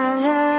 I have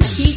Keep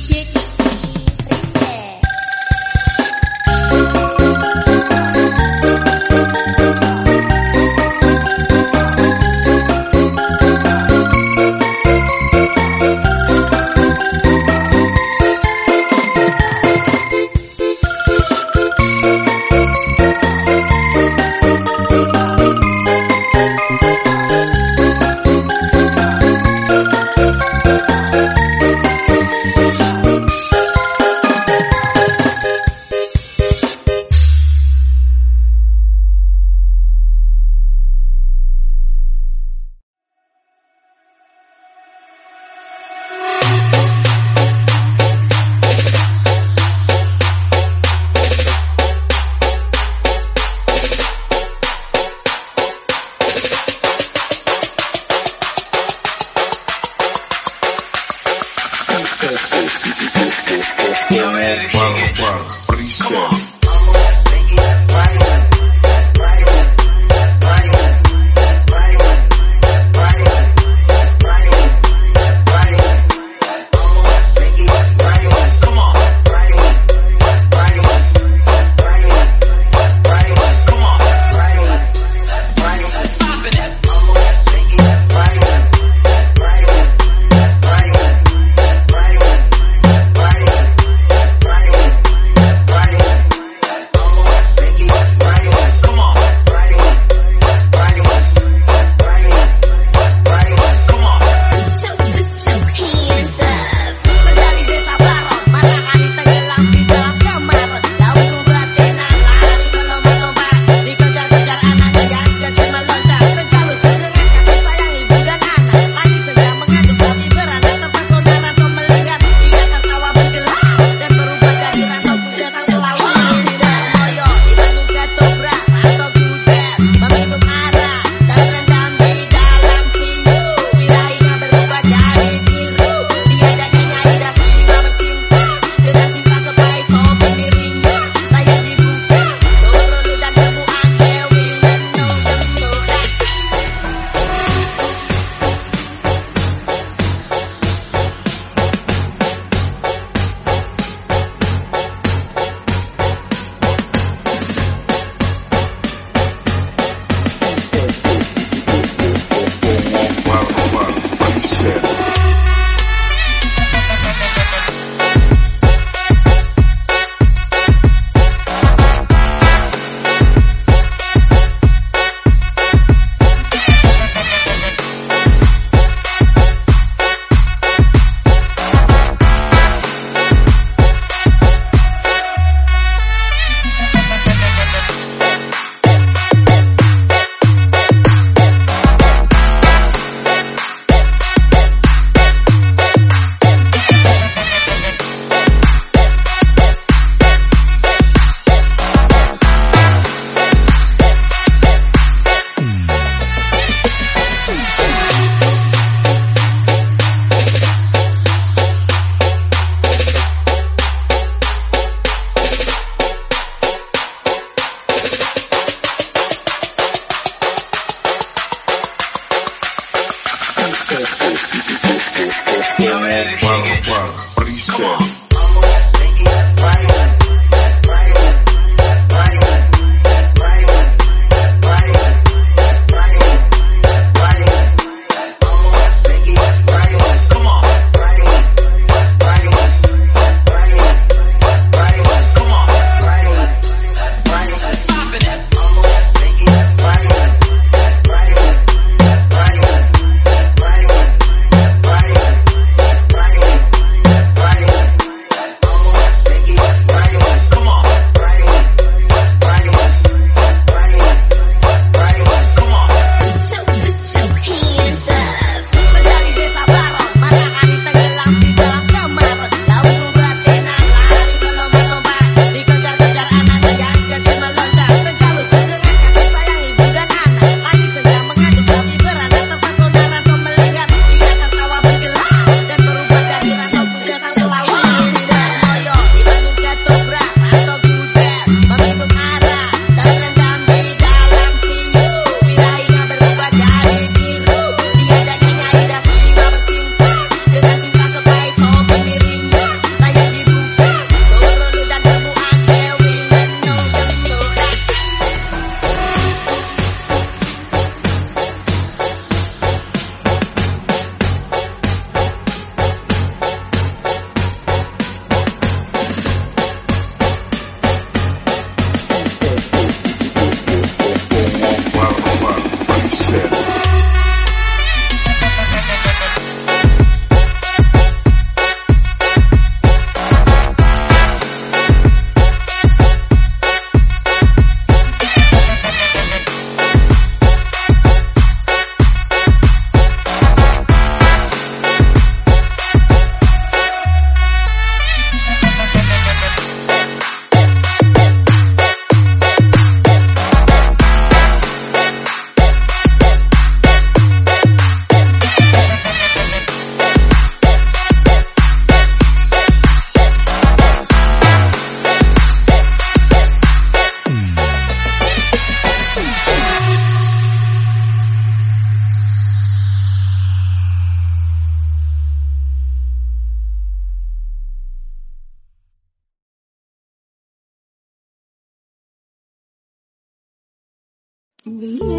He's